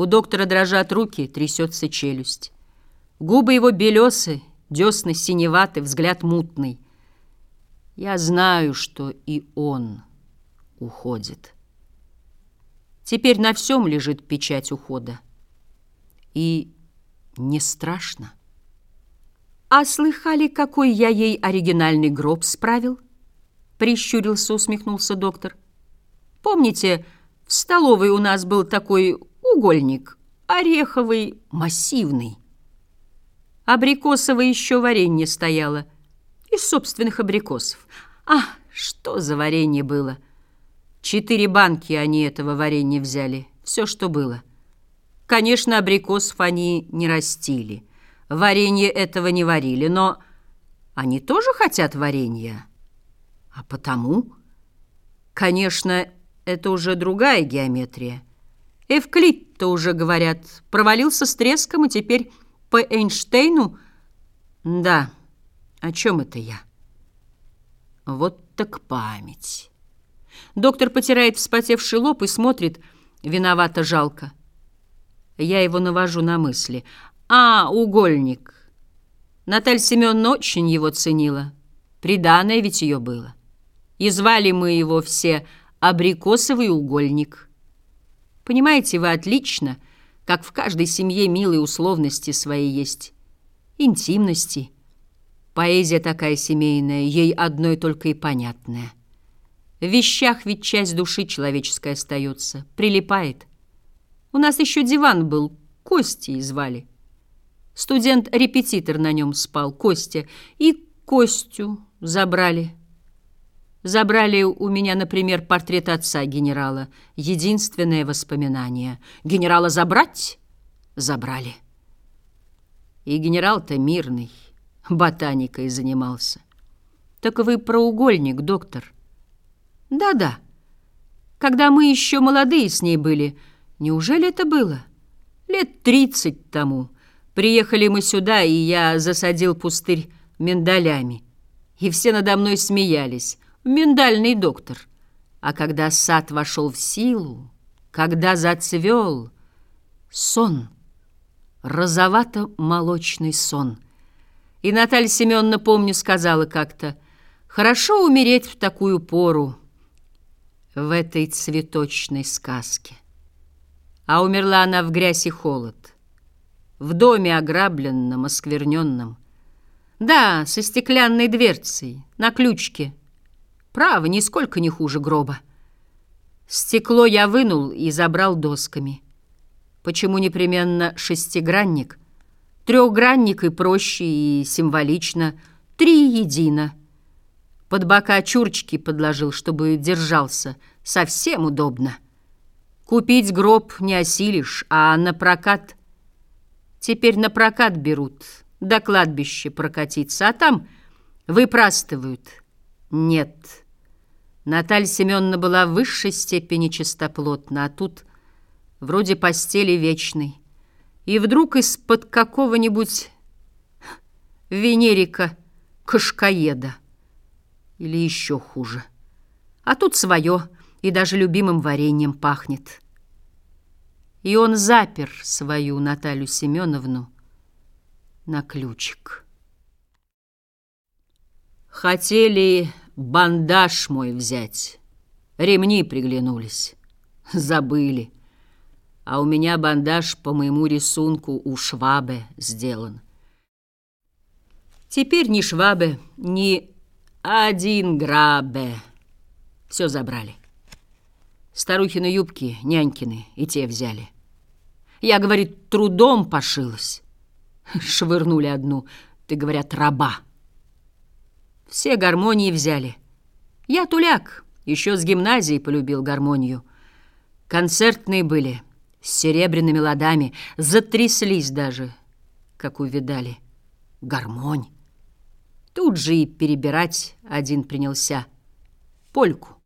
У доктора дрожат руки, трясется челюсть. Губы его белесы, десны синеваты, взгляд мутный. Я знаю, что и он уходит. Теперь на всем лежит печать ухода. И не страшно. «А слыхали, какой я ей оригинальный гроб справил?» Прищурился, усмехнулся доктор. «Помните, в столовой у нас был такой угольник, ореховый, массивный. Абрикосовое еще варенье стояло, из собственных абрикосов. А, что за варенье было! Четыре банки они этого варенья взяли, все, что было. Конечно, абрикосов они не растили, варенье этого не варили, но они тоже хотят варенья. А потому, конечно, это уже другая геометрия. Эвклид-то уже, говорят, провалился с треском, и теперь по Эйнштейну... Да, о чем это я? Вот так память. Доктор потирает вспотевший лоб и смотрит, виновато жалко. Я его навожу на мысли. А, угольник. Наталья Семеновна очень его ценила. Приданное ведь ее было. И звали мы его все «Абрикосовый угольник». Понимаете вы отлично, как в каждой семье милые условности свои есть. Интимности. Поэзия такая семейная, ей одной только и понятная. В вещах ведь часть души человеческой остается, прилипает. У нас еще диван был, Костей звали. Студент-репетитор на нем спал, Костя, и Костю забрали. Забрали у меня, например, портрет отца генерала. Единственное воспоминание. Генерала забрать? Забрали. И генерал-то мирный, ботаникой занимался. Так вы проугольник, доктор. Да-да. Когда мы еще молодые с ней были, неужели это было? Лет тридцать тому. Приехали мы сюда, и я засадил пустырь миндалями. И все надо мной смеялись миндальный доктор. А когда сад вошел в силу, когда зацвел, сон, розовато-молочный сон. И Наталья Семеновна, помню, сказала как-то, «Хорошо умереть в такую пору, в этой цветочной сказке». А умерла она в грязь и холод, в доме ограбленном, оскверненном. Да, со стеклянной дверцей, на ключке — Право, нисколько не хуже гроба. Стекло я вынул и забрал досками. Почему непременно шестигранник? Трехгранник и проще, и символично. Три едино. Под бока чурчки подложил, чтобы держался. Совсем удобно. Купить гроб не осилишь, а на прокат... Теперь на прокат берут, до кладбища прокатиться, а там выпрастывают — нет. Наталья Семеновна была в высшей степени чистоплотна, а тут вроде постели вечной. И вдруг из-под какого-нибудь венерика кашкаеда или еще хуже. А тут свое и даже любимым вареньем пахнет. И он запер свою Наталью Семеновну на ключик. Хотели бандаж мой взять. Ремни приглянулись. Забыли. А у меня бандаж по моему рисунку у Швабе сделан. Теперь ни Швабе, ни один Грабе. Все забрали. Старухины юбки, нянькины, и те взяли. Я, говорит, трудом пошилась. Швырнули одну, ты, говорят, раба. Все гармонии взяли. Я туляк, еще с гимназии полюбил гармонию. Концертные были, с серебряными ладами, затряслись даже, как увидали. Гармонь. Тут же и перебирать один принялся. Польку.